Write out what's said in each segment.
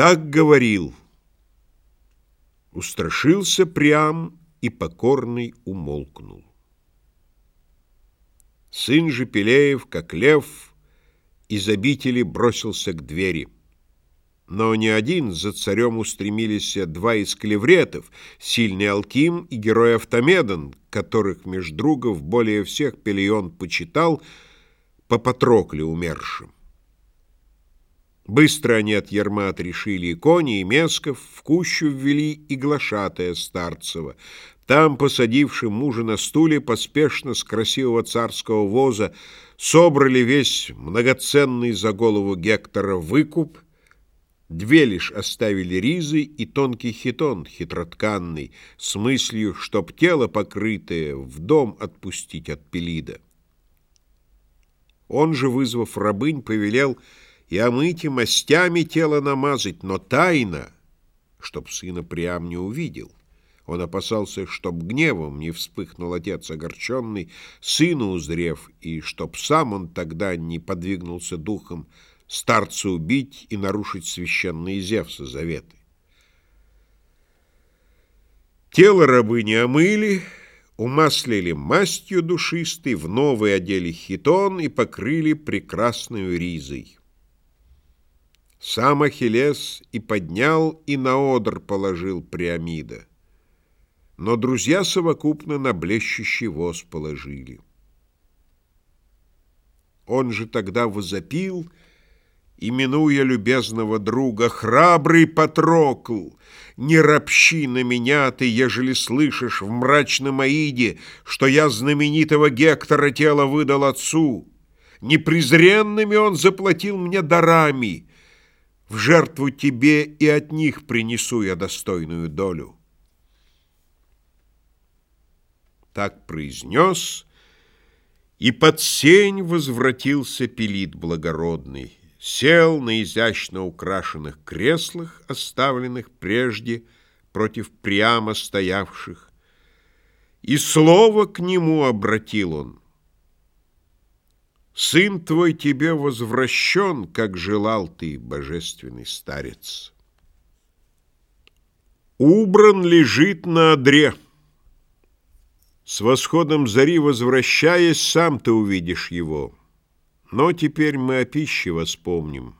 Так говорил. Устрашился прям и покорный умолкнул. Сын же Пелеев, как лев, из обители бросился к двери. Но не один, за царем устремились два из клевретов, сильный Алким и герой Автомедон, которых меж другов более всех Пелион почитал по Патрокле умершим. Быстро они от ярма отрешили и кони, и месков, в кущу ввели и глашатая старцева. Там, посадивши мужа на стуле, поспешно с красивого царского воза собрали весь многоценный за голову Гектора выкуп, две лишь оставили ризы и тонкий хитон хитротканный, с мыслью, чтоб тело покрытое в дом отпустить от Пелида. Он же, вызвав рабынь, повелел и омыть и мастями тело намазать, но тайно, чтоб сына Приам не увидел. Он опасался, чтоб гневом не вспыхнул отец огорченный, сына узрев, и чтоб сам он тогда не подвигнулся духом старца убить и нарушить священные Зевса заветы. Тело рабыни омыли, умаслили мастью душистой, в новый одели хитон и покрыли прекрасную ризой. Сам Ахиллес и поднял, и на одр положил Приамида. Но друзья совокупно на блещущий воз положили. Он же тогда возопил, именуя любезного друга, «Храбрый Патрокл, не ропщи на меня ты, ежели слышишь в мрачном Аиде, что я знаменитого Гектора тело выдал отцу. Непрезренными он заплатил мне дарами» В жертву тебе и от них принесу я достойную долю. Так произнес, и под сень возвратился Пелит благородный, сел на изящно украшенных креслах, оставленных прежде против прямо стоявших, и слово к нему обратил он. Сын твой тебе возвращен, как желал ты, божественный старец. Убран лежит на одре. С восходом зари возвращаясь, сам ты увидишь его. Но теперь мы о пище воспомним.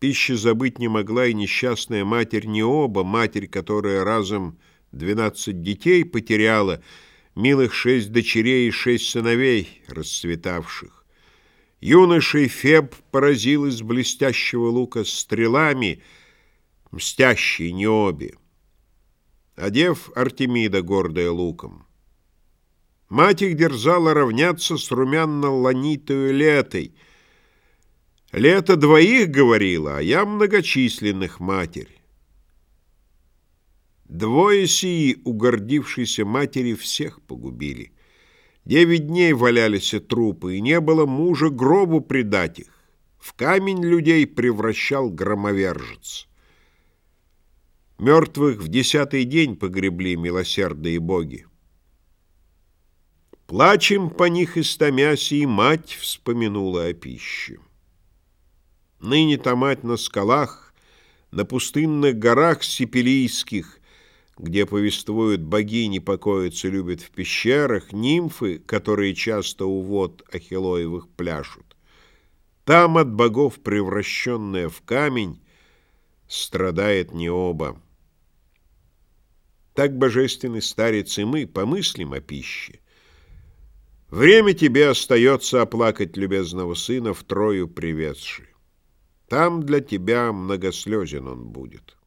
Пищи забыть не могла и несчастная матерь не оба, матерь, которая разом двенадцать детей потеряла, милых шесть дочерей и шесть сыновей расцветавших. Юношей Феб поразил из блестящего лука стрелами, мстящие не обе. Одев Артемида, гордая луком. Мать их дерзала равняться с румянно-ланитою летой. Лето двоих говорила, а я многочисленных матерь. Двое сии, угордившейся матери, всех погубили. Девять дней валялись трупы, и не было мужа гробу предать их. В камень людей превращал громовержец. Мертвых в десятый день погребли милосердные боги. Плачем по них истомясь, и мать вспомянула о пище. Ныне-то мать на скалах, на пустынных горах сипилийских, где повествуют богини покоятся любят в пещерах, нимфы, которые часто у вод Ахиллоевых пляшут. Там от богов, превращенная в камень, страдает не оба. Так, божественный старец, и мы помыслим о пище. Время тебе остается оплакать любезного сына, втрою приведший. Там для тебя многослезен он будет».